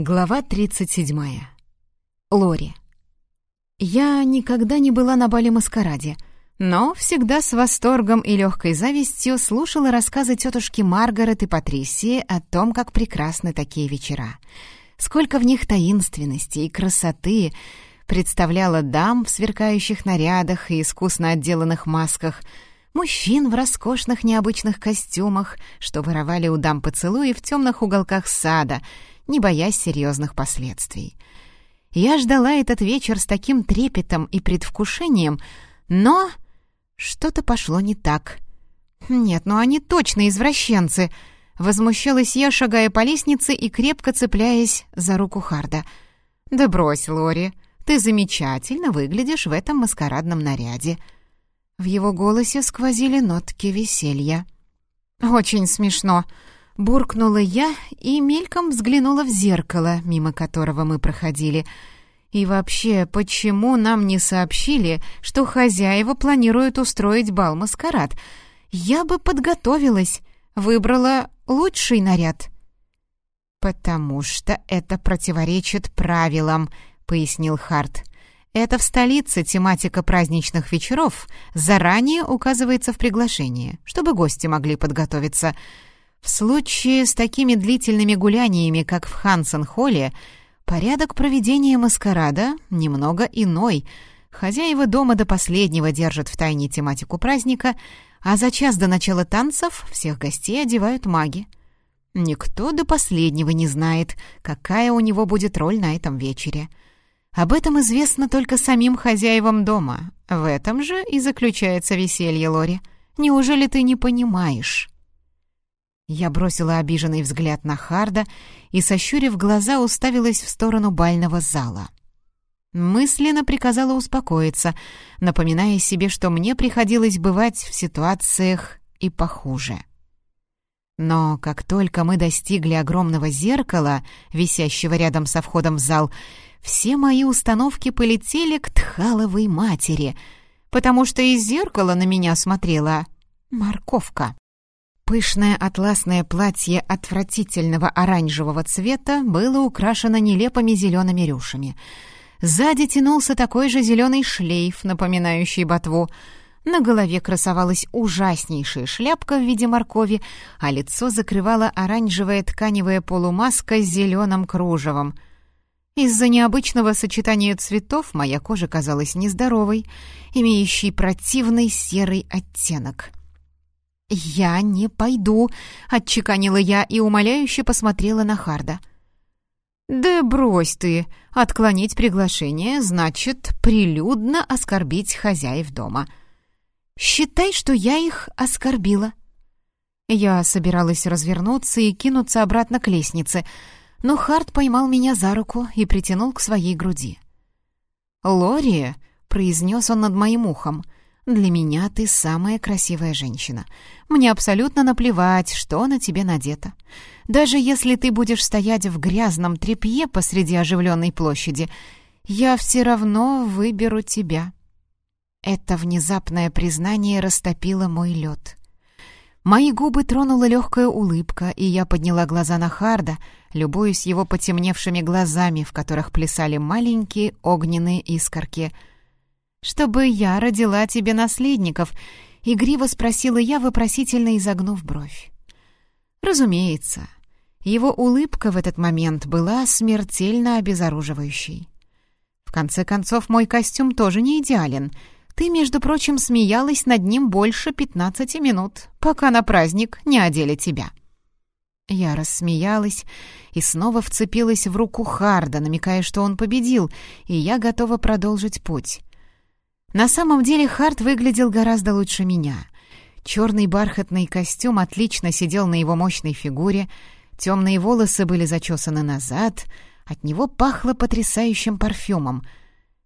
Глава 37. Лори. Я никогда не была на бале-маскараде, но всегда с восторгом и легкой завистью слушала рассказы тетушки Маргарет и Патрисии о том, как прекрасны такие вечера. Сколько в них таинственности и красоты представляла дам в сверкающих нарядах и искусно отделанных масках — мужчин в роскошных необычных костюмах, что воровали у дам поцелуи в темных уголках сада — не боясь серьезных последствий. Я ждала этот вечер с таким трепетом и предвкушением, но что-то пошло не так. «Нет, ну они точно извращенцы!» Возмущалась я, шагая по лестнице и крепко цепляясь за руку Харда. «Да брось, Лори, ты замечательно выглядишь в этом маскарадном наряде». В его голосе сквозили нотки веселья. «Очень смешно», Буркнула я и мельком взглянула в зеркало, мимо которого мы проходили. И вообще, почему нам не сообщили, что хозяева планируют устроить бал-маскарад? Я бы подготовилась, выбрала лучший наряд. «Потому что это противоречит правилам», — пояснил Харт. «Это в столице тематика праздничных вечеров заранее указывается в приглашении, чтобы гости могли подготовиться». В случае с такими длительными гуляниями, как в Хансен-холле, порядок проведения маскарада немного иной. Хозяева дома до последнего держат в тайне тематику праздника, а за час до начала танцев всех гостей одевают маги. Никто до последнего не знает, какая у него будет роль на этом вечере. Об этом известно только самим хозяевам дома. В этом же и заключается веселье, Лори. Неужели ты не понимаешь?» Я бросила обиженный взгляд на Харда и, сощурив глаза, уставилась в сторону бального зала. Мысленно приказала успокоиться, напоминая себе, что мне приходилось бывать в ситуациях и похуже. Но как только мы достигли огромного зеркала, висящего рядом со входом в зал, все мои установки полетели к Тхаловой матери, потому что из зеркала на меня смотрела морковка. Пышное атласное платье отвратительного оранжевого цвета было украшено нелепыми зелеными рюшами. Сзади тянулся такой же зеленый шлейф, напоминающий ботву. На голове красовалась ужаснейшая шляпка в виде моркови, а лицо закрывала оранжевая тканевая полумаска с зеленым кружевом. Из-за необычного сочетания цветов моя кожа казалась нездоровой, имеющей противный серый оттенок — «Я не пойду», — отчеканила я и умоляюще посмотрела на Харда. «Да брось ты! Отклонить приглашение значит прилюдно оскорбить хозяев дома. Считай, что я их оскорбила». Я собиралась развернуться и кинуться обратно к лестнице, но Хард поймал меня за руку и притянул к своей груди. «Лори», — произнес он над моим ухом, — для меня ты самая красивая женщина. Мне абсолютно наплевать, что на тебе надето. Даже если ты будешь стоять в грязном тряпье посреди оживленной площади, я все равно выберу тебя». Это внезапное признание растопило мой лед. Мои губы тронула легкая улыбка, и я подняла глаза на Харда, любуясь его потемневшими глазами, в которых плясали маленькие огненные искорки — «Чтобы я родила тебе наследников», — игриво спросила я, вопросительно изогнув бровь. «Разумеется». Его улыбка в этот момент была смертельно обезоруживающей. «В конце концов, мой костюм тоже не идеален. Ты, между прочим, смеялась над ним больше пятнадцати минут, пока на праздник не одели тебя». Я рассмеялась и снова вцепилась в руку Харда, намекая, что он победил, и я готова продолжить путь. На самом деле Харт выглядел гораздо лучше меня. Черный бархатный костюм отлично сидел на его мощной фигуре, темные волосы были зачесаны назад, от него пахло потрясающим парфюмом.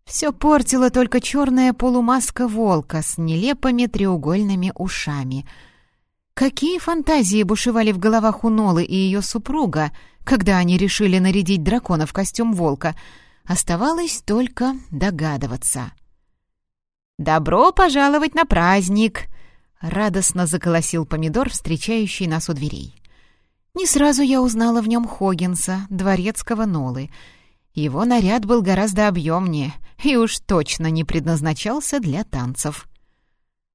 Все портило только черная полумаска волка с нелепыми треугольными ушами. Какие фантазии бушевали в головах у Нолы и ее супруга, когда они решили нарядить дракона в костюм волка, оставалось только догадываться. «Добро пожаловать на праздник!» — радостно заколосил помидор, встречающий нас у дверей. Не сразу я узнала в нем Хоггинса, дворецкого Нолы. Его наряд был гораздо объемнее и уж точно не предназначался для танцев.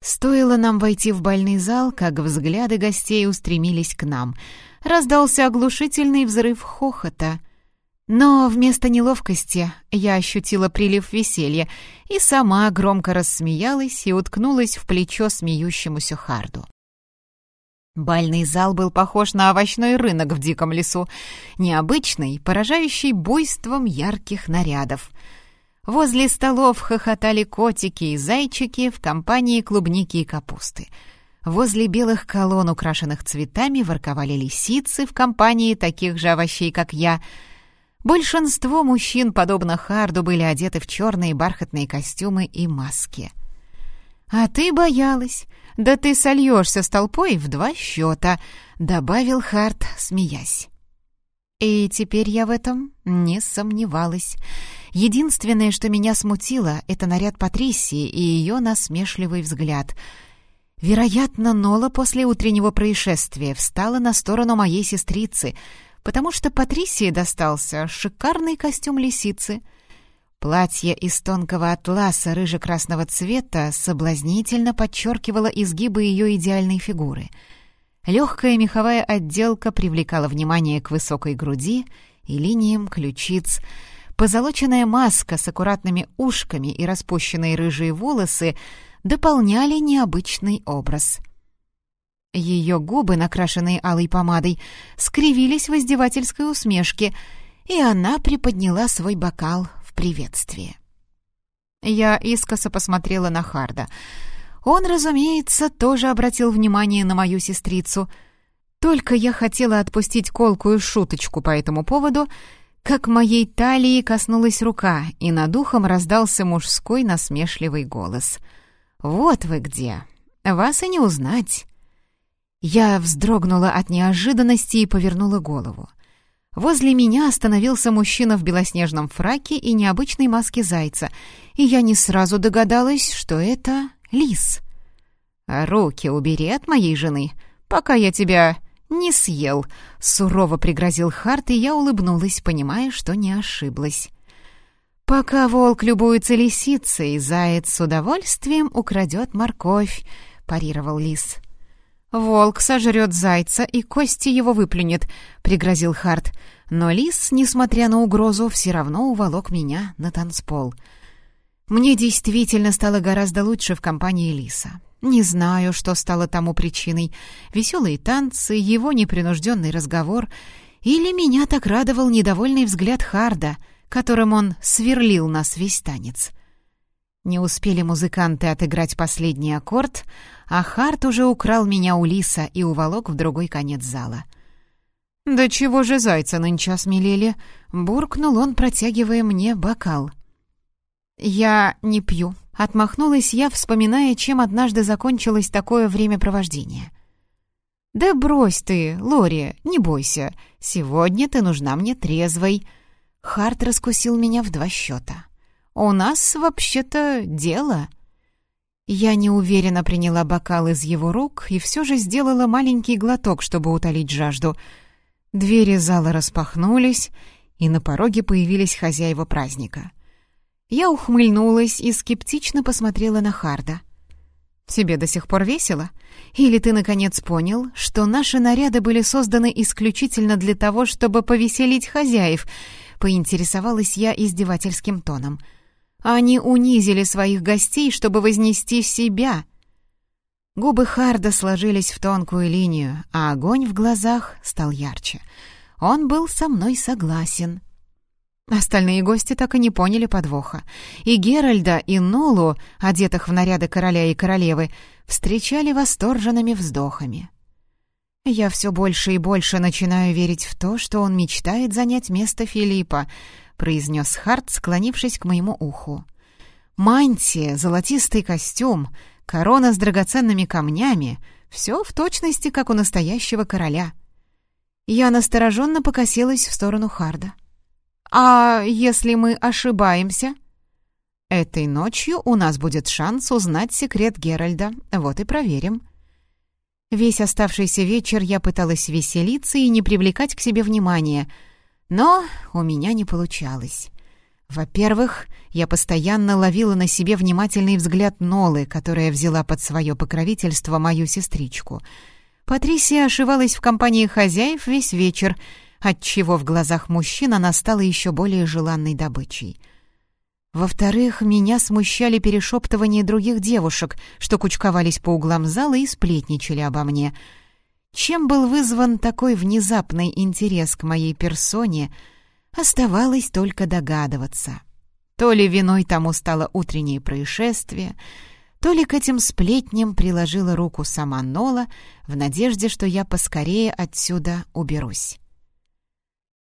Стоило нам войти в бальный зал, как взгляды гостей устремились к нам. Раздался оглушительный взрыв хохота. Но вместо неловкости я ощутила прилив веселья и сама громко рассмеялась и уткнулась в плечо смеющемуся Харду. Бальный зал был похож на овощной рынок в диком лесу, необычный, поражающий буйством ярких нарядов — Возле столов хохотали котики и зайчики в компании клубники и капусты. Возле белых колонн, украшенных цветами, ворковали лисицы в компании таких же овощей, как я. Большинство мужчин, подобно Харду, были одеты в черные бархатные костюмы и маски. «А ты боялась. Да ты сольешься с толпой в два счета», — добавил Хард, смеясь. И теперь я в этом не сомневалась. Единственное, что меня смутило, это наряд Патрисии и ее насмешливый взгляд. Вероятно, Нола после утреннего происшествия встала на сторону моей сестрицы, потому что Патрисии достался шикарный костюм лисицы. Платье из тонкого атласа рыже-красного цвета соблазнительно подчеркивало изгибы ее идеальной фигуры. Легкая меховая отделка привлекала внимание к высокой груди и линиям ключиц — Позолоченная маска с аккуратными ушками и распущенные рыжие волосы дополняли необычный образ. Ее губы, накрашенные алой помадой, скривились в издевательской усмешке, и она приподняла свой бокал в приветствие. Я искоса посмотрела на Харда. Он, разумеется, тоже обратил внимание на мою сестрицу. Только я хотела отпустить колкую шуточку по этому поводу, как моей талии коснулась рука, и над ухом раздался мужской насмешливый голос. «Вот вы где! Вас и не узнать!» Я вздрогнула от неожиданности и повернула голову. Возле меня остановился мужчина в белоснежном фраке и необычной маске зайца, и я не сразу догадалась, что это лис. «Руки убери от моей жены, пока я тебя «Не съел», — сурово пригрозил Харт, и я улыбнулась, понимая, что не ошиблась. «Пока волк любуется лисицей, заяц с удовольствием украдет морковь», — парировал лис. «Волк сожрет зайца и кости его выплюнет», — пригрозил Харт. Но лис, несмотря на угрозу, все равно уволок меня на танцпол. Мне действительно стало гораздо лучше в компании лиса. Не знаю, что стало тому причиной. Веселые танцы, его непринужденный разговор. Или меня так радовал недовольный взгляд Харда, которым он сверлил нас весь танец. Не успели музыканты отыграть последний аккорд, а Хард уже украл меня у Лиса и уволок в другой конец зала. «Да чего же зайца нынче осмелели?» — буркнул он, протягивая мне бокал. «Я не пью», Отмахнулась я, вспоминая, чем однажды закончилось такое времяпровождение. «Да брось ты, Лори, не бойся. Сегодня ты нужна мне трезвой». Харт раскусил меня в два счета. «У нас, вообще-то, дело». Я неуверенно приняла бокал из его рук и все же сделала маленький глоток, чтобы утолить жажду. Двери зала распахнулись, и на пороге появились хозяева праздника. Я ухмыльнулась и скептично посмотрела на Харда. «Тебе до сих пор весело? Или ты, наконец, понял, что наши наряды были созданы исключительно для того, чтобы повеселить хозяев?» — поинтересовалась я издевательским тоном. «Они унизили своих гостей, чтобы вознести себя». Губы Харда сложились в тонкую линию, а огонь в глазах стал ярче. Он был со мной согласен. Остальные гости так и не поняли подвоха. И Геральда, и Нолу, одетых в наряды короля и королевы, встречали восторженными вздохами. «Я все больше и больше начинаю верить в то, что он мечтает занять место Филиппа», — произнес Харт, склонившись к моему уху. «Мантия, золотистый костюм, корона с драгоценными камнями — все в точности, как у настоящего короля». Я настороженно покосилась в сторону Харда. «А если мы ошибаемся?» «Этой ночью у нас будет шанс узнать секрет Геральда. Вот и проверим». Весь оставшийся вечер я пыталась веселиться и не привлекать к себе внимания, но у меня не получалось. Во-первых, я постоянно ловила на себе внимательный взгляд Нолы, которая взяла под свое покровительство мою сестричку. Патрисия ошивалась в компании хозяев весь вечер, отчего в глазах мужчин она стала еще более желанной добычей. Во-вторых, меня смущали перешептывания других девушек, что кучковались по углам зала и сплетничали обо мне. Чем был вызван такой внезапный интерес к моей персоне — Оставалось только догадываться. То ли виной тому стало утреннее происшествие, то ли к этим сплетням приложила руку сама Нола в надежде, что я поскорее отсюда уберусь.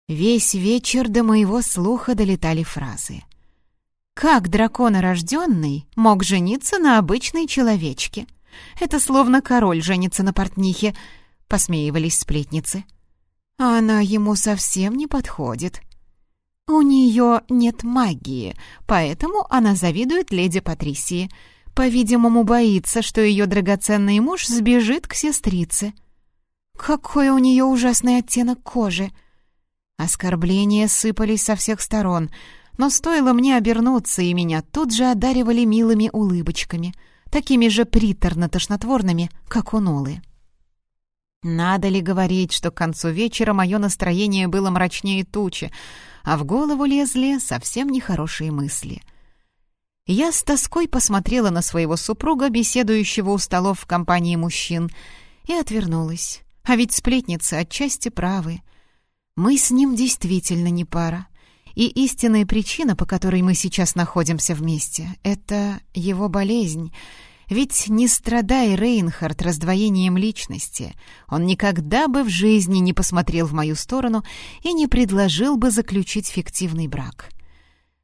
Весь вечер до моего слуха долетали фразы. «Как драконорожденный мог жениться на обычной человечке? Это словно король женится на портнихе», — посмеивались сплетницы. «А она ему совсем не подходит. У нее нет магии, поэтому она завидует леди Патрисии. По-видимому, боится, что ее драгоценный муж сбежит к сестрице. Какой у нее ужасный оттенок кожи! Оскорбления сыпались со всех сторон, но стоило мне обернуться, и меня тут же одаривали милыми улыбочками, такими же приторно-тошнотворными, как у Нолы. Надо ли говорить, что к концу вечера мое настроение было мрачнее тучи, а в голову лезли совсем нехорошие мысли. Я с тоской посмотрела на своего супруга, беседующего у столов в компании мужчин, и отвернулась. А ведь сплетницы отчасти правы. Мы с ним действительно не пара. И истинная причина, по которой мы сейчас находимся вместе, — это его болезнь — ведь не страдай Рейнхард раздвоением личности, он никогда бы в жизни не посмотрел в мою сторону и не предложил бы заключить фиктивный брак.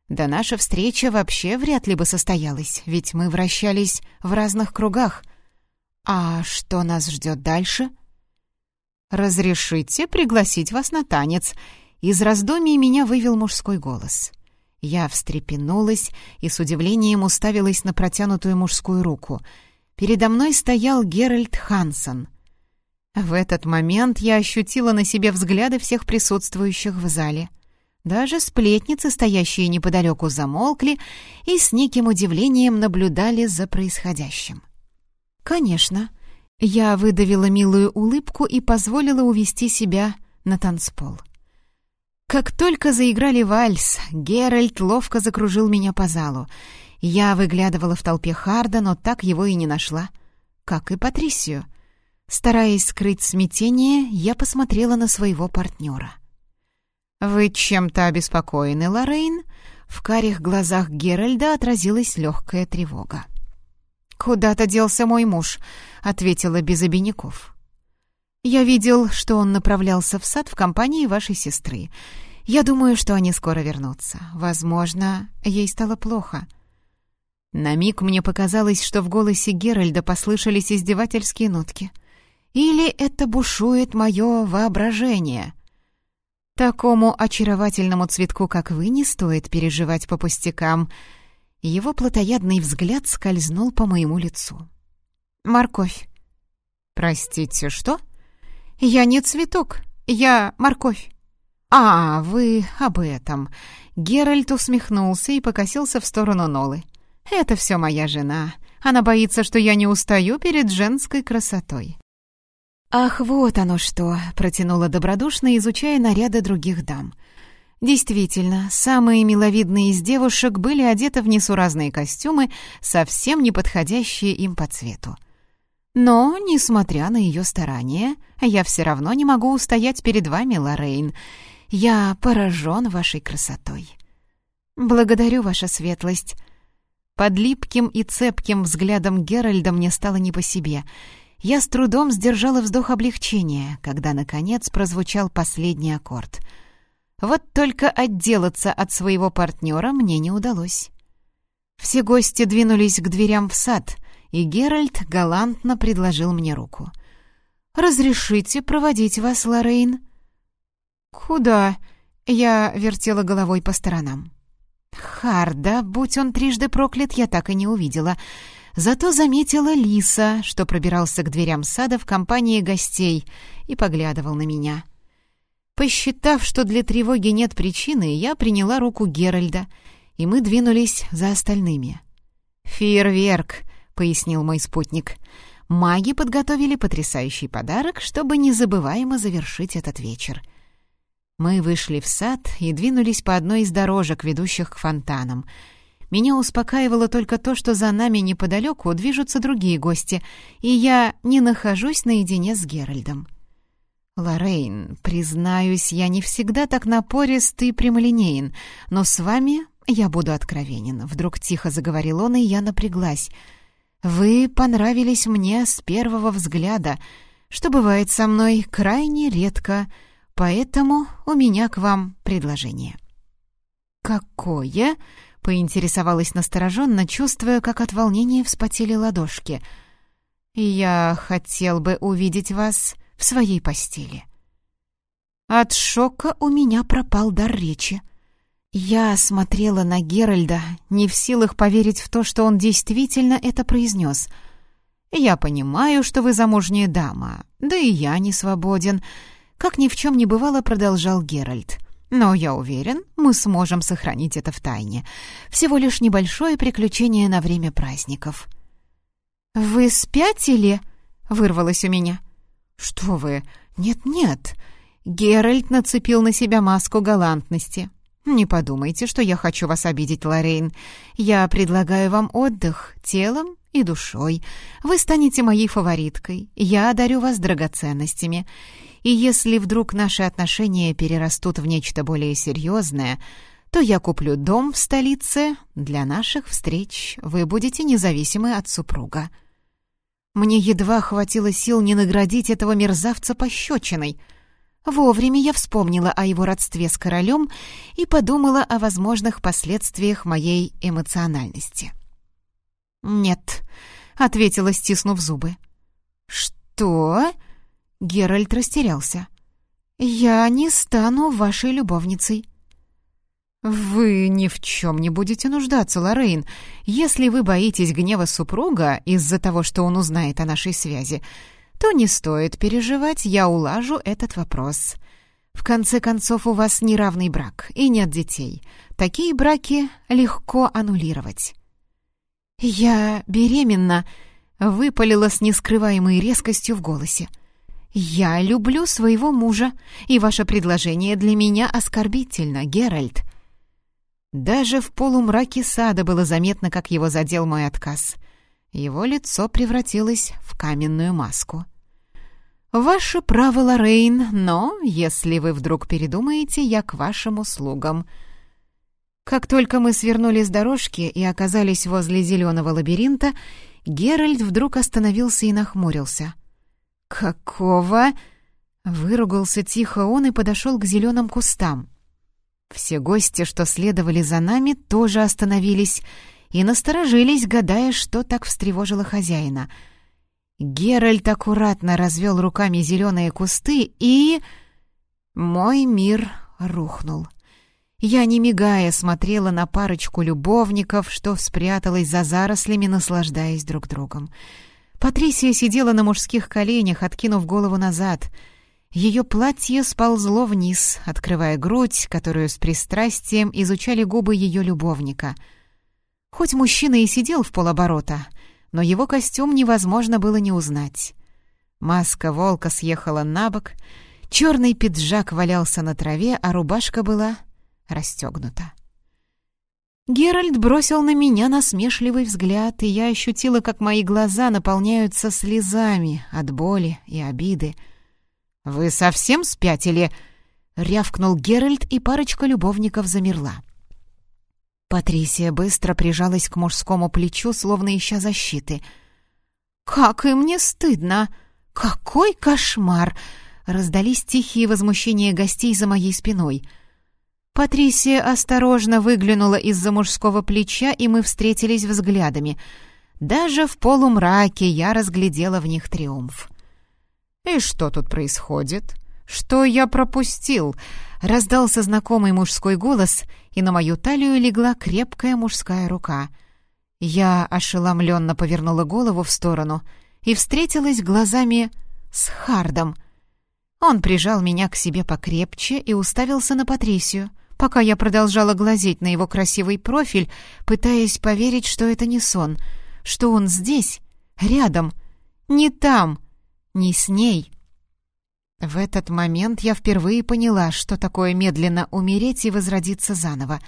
Да наша встреча вообще вряд ли бы состоялась, ведь мы вращались в разных кругах. А что нас ждет дальше? «Разрешите пригласить вас на танец?» Из раздумий меня вывел мужской голос — я встрепенулась и с удивлением уставилась на протянутую мужскую руку. Передо мной стоял Геральт Хансон. В этот момент я ощутила на себе взгляды всех присутствующих в зале. Даже сплетницы, стоящие неподалеку, замолкли и с неким удивлением наблюдали за происходящим. «Конечно». Я выдавила милую улыбку и позволила увести себя на танцпол. Как только заиграли вальс, Геральт ловко закружил меня по залу. Я выглядывала в толпе Харда, но так его и не нашла. Как и Патрисию. Стараясь скрыть смятение, я посмотрела на своего партнера. «Вы чем-то обеспокоены, Лоррейн?» В карих глазах Геральда отразилась легкая тревога. «Куда-то делся мой муж», — ответила без обиняков. Я видел, что он направлялся в сад в компании вашей сестры. Я думаю, что они скоро вернутся. Возможно, ей стало плохо». На миг мне показалось, что в голосе Геральда послышались издевательские нотки. Или это бушует мое воображение? Такому очаровательному цветку, как вы, не стоит переживать по пустякам. Его плотоядный взгляд скользнул по моему лицу. «Морковь». «Простите, что?» «Я не цветок, я морковь». «А, вы об этом». Геральт усмехнулся и покосился в сторону Нолы. «Это все моя жена. Она боится, что я не устаю перед женской красотой». «Ах, вот оно что!» — протянула добродушно, изучая наряды других дам. Действительно, самые миловидные из девушек были одеты в несуразные костюмы, совсем не подходящие им по цвету. Но, несмотря на ее старания, я все равно не могу устоять перед вами, Лоррейн. Я поражен вашей красотой. Благодарю, ваша светлость. Под липким и цепким взглядом Геральда мне стало не по себе. Я с трудом сдержала вздох облегчения, когда, наконец, прозвучал последний аккорд. Вот только отделаться от своего партнера мне не удалось. Все гости двинулись к дверям в сад, и Геральт галантно предложил мне руку. «Разрешите проводить вас, Лоррейн?» «Куда?» — я вертела головой по сторонам. Харда, будь он трижды проклят, я так и не увидела. Зато заметила Лиса, что пробирался к дверям сада в компании гостей и поглядывал на меня. Посчитав, что для тревоги нет причины, я приняла руку Геральда, и мы двинулись за остальными. «Фейерверк», — пояснил мой спутник. «Маги подготовили потрясающий подарок, чтобы незабываемо завершить этот вечер». Мы вышли в сад и двинулись по одной из дорожек, ведущих к фонтанам — меня успокаивало только то, что за нами неподалеку движутся другие гости, и я не нахожусь наедине с Геральдом. «Лоррейн, признаюсь, я не всегда так напорист и прямолинеен, но с вами я буду откровенен», — вдруг тихо заговорил он, и я напряглась. «Вы понравились мне с первого взгляда, что бывает со мной крайне редко, поэтому у меня к вам предложение». «Какое?» Поинтересовалась настороженно, чувствуя, как от волнения вспотели ладошки. «Я хотел бы увидеть вас в своей постели». От шока у меня пропал дар речи. Я смотрела на Геральда, не в силах поверить в то, что он действительно это произнес. «Я понимаю, что вы замужняя дама, да и я не свободен», — как ни в чем не бывало, продолжал Геральд. Но я уверен, мы сможем сохранить это в тайне. Всего лишь небольшое приключение на время праздников». «Вы спятили?» — вырвалось у меня. «Что вы? Нет-нет». Геральт нацепил на себя маску галантности. «Не подумайте, что я хочу вас обидеть, Лоррейн. Я предлагаю вам отдых телом и душой. Вы станете моей фавориткой. Я одарю вас драгоценностями. И если вдруг наши отношения перерастут в нечто более серьезное, то я куплю дом в столице. Для наших встреч вы будете независимы от супруга. Мне едва хватило сил не наградить этого мерзавца пощечиной. Вовремя я вспомнила о его родстве с королем и подумала о возможных последствиях моей эмоциональности. «Нет», — ответила, стиснув зубы. «Что?» Геральт растерялся. «Я не стану вашей любовницей». «Вы ни в чем не будете нуждаться, Лоррейн. Если вы боитесь гнева супруга из-за того, что он узнает о нашей связи, то не стоит переживать, я улажу этот вопрос. В конце концов, у вас неравный брак и нет детей. Такие браки легко аннулировать». «Я беременна», — выпалила с нескрываемой резкостью в голосе. «Я люблю своего мужа, и ваше предложение для меня оскорбительно, Геральт». Даже в полумраке сада было заметно, как его задел мой отказ. Его лицо превратилось в каменную маску. «Ваше право, Лоррейн, но, если вы вдруг передумаете, я к вашим услугам». Как только мы свернули с дорожки и оказались возле зеленого лабиринта, Геральт вдруг остановился и нахмурился. «Какого?» — выругался тихо он и подошел к зеленым кустам. Все гости, что следовали за нами, тоже остановились и насторожились, гадая, что так встревожило хозяина. Геральт аккуратно развел руками зеленые кусты и... Мой мир рухнул. Я, не мигая, смотрела на парочку любовников, что спряталась за зарослями, наслаждаясь друг другом. Патрисия сидела на мужских коленях, откинув голову назад. Ее платье сползло вниз, открывая грудь, которую с пристрастием изучали губы ее любовника. Хоть мужчина и сидел в полоборота, но его костюм невозможно было не узнать. Маска волка съехала на бок, черный пиджак валялся на траве, а рубашка была расстегнута. Геральт бросил на меня насмешливый взгляд, и я ощутила, как мои глаза наполняются слезами от боли и обиды. «Вы совсем спятили?» — рявкнул Геральт, и парочка любовников замерла. Патрисия быстро прижалась к мужскому плечу, словно ища защиты. «Как им не стыдно! Какой кошмар!» — раздались тихие возмущения гостей за моей спиной — Патрисия осторожно выглянула из-за мужского плеча, и мы встретились взглядами. Даже в полумраке я разглядела в них триумф. «И что тут происходит? Что я пропустил?» Раздался знакомый мужской голос, и на мою талию легла крепкая мужская рука. Я ошеломленно повернула голову в сторону и встретилась глазами с Хардом. Он прижал меня к себе покрепче и уставился на Патрисию, пока я продолжала глазеть на его красивый профиль, пытаясь поверить, что это не сон, что он здесь, рядом, не там, не с ней. В этот момент я впервые поняла, что такое медленно умереть и возродиться заново.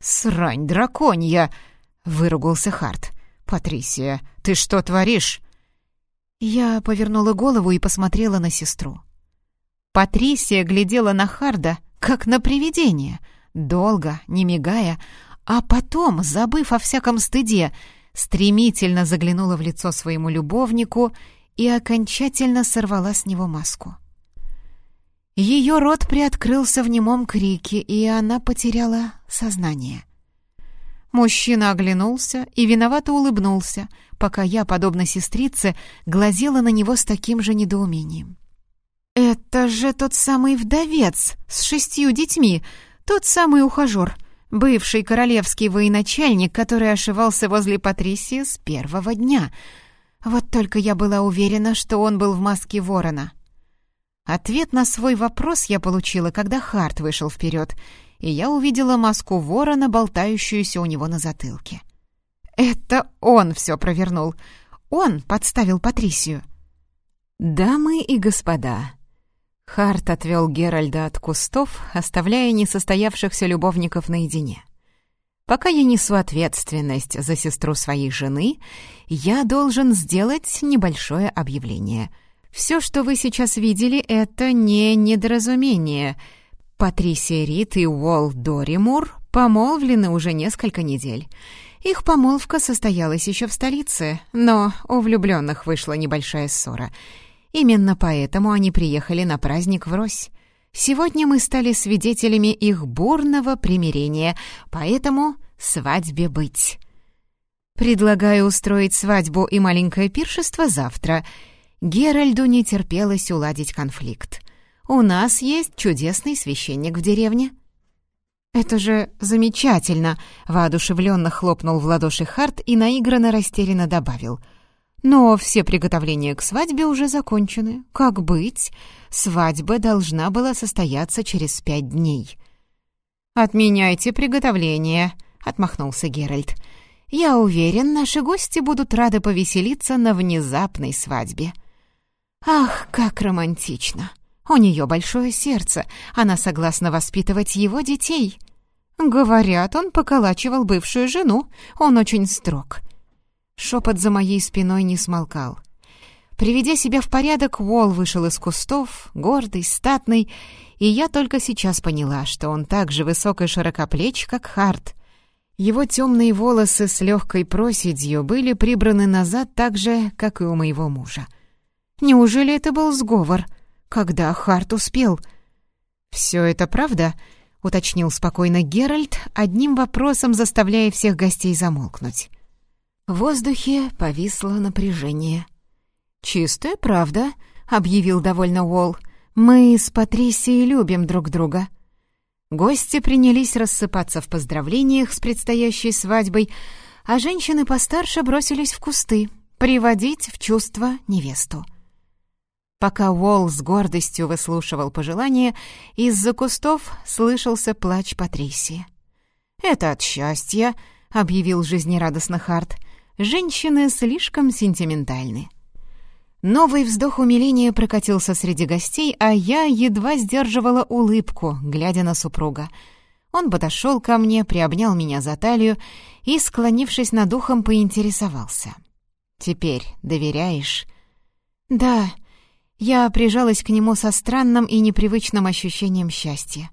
«Срань драконья!» — выругался Харт. «Патрисия, ты что творишь?» Я повернула голову и посмотрела на сестру. Патрисия глядела на Харда, как на привидение, долго, не мигая, а потом, забыв о всяком стыде, стремительно заглянула в лицо своему любовнику и окончательно сорвала с него маску. Ее рот приоткрылся в немом крике, и она потеряла сознание. Мужчина оглянулся и виновато улыбнулся, пока я, подобно сестрице, глазела на него с таким же недоумением. «Это же тот самый вдовец с шестью детьми, тот самый ухажер, бывший королевский военачальник, который ошивался возле Патрисии с первого дня. Вот только я была уверена, что он был в маске ворона». Ответ на свой вопрос я получила, когда Харт вышел вперед, и я увидела маску ворона, болтающуюся у него на затылке. Это он все провернул. Он подставил Патрисию. «Дамы и господа», Харт отвел Геральда от кустов, оставляя несостоявшихся любовников наедине. «Пока я несу ответственность за сестру своей жены, я должен сделать небольшое объявление. Все, что вы сейчас видели, это не недоразумение. Патрисия Рид и Уолл Доримур помолвлены уже несколько недель». Их помолвка состоялась еще в столице, но у влюбленных вышла небольшая ссора — Именно поэтому они приехали на праздник в Рось. Сегодня мы стали свидетелями их бурного примирения, поэтому свадьбе быть. Предлагаю устроить свадьбу и маленькое пиршество завтра. Геральду не терпелось уладить конфликт. У нас есть чудесный священник в деревне. «Это же замечательно!» — воодушевленно хлопнул в ладоши Харт и наигранно растерянно добавил — но все приготовления к свадьбе уже закончены. Как быть? Свадьба должна была состояться через пять дней. «Отменяйте приготовления», — отмахнулся Геральт. «Я уверен, наши гости будут рады повеселиться на внезапной свадьбе». «Ах, как романтично! У нее большое сердце, она согласна воспитывать его детей». Говорят, он поколачивал бывшую жену, он очень строг. Шепот за моей спиной не смолкал. Приведя себя в порядок, Уолл вышел из кустов, гордый, статный, и я только сейчас поняла, что он так же высок и широкоплеч, как Харт. Его темные волосы с легкой проседью были прибраны назад так же, как и у моего мужа. Неужели это был сговор? Когда Харт успел? «Все это правда?» — уточнил спокойно Геральт, одним вопросом заставляя всех гостей замолкнуть. В воздухе повисло напряжение. «Чистая правда», — объявил довольно Уолл. «Мы с Патрисией любим друг друга». Гости принялись рассыпаться в поздравлениях с предстоящей свадьбой, а женщины постарше бросились в кусты, приводить в чувство невесту. Пока Уолл с гордостью выслушивал пожелания, из-за кустов слышался плач Патрисии. «Это от счастья», — объявил жизнерадостно Харт — Женщины слишком сентиментальны. Новый вздох умиления прокатился среди гостей, а я едва сдерживала улыбку, глядя на супруга. Он подошел ко мне, приобнял меня за талию и, склонившись над ухом, поинтересовался. «Теперь доверяешь?» «Да». Я прижалась к нему со странным и непривычным ощущением счастья.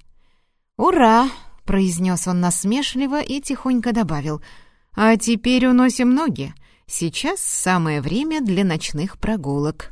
«Ура!» — произнес он насмешливо и тихонько добавил — а теперь уносим ноги. Сейчас самое время для ночных прогулок.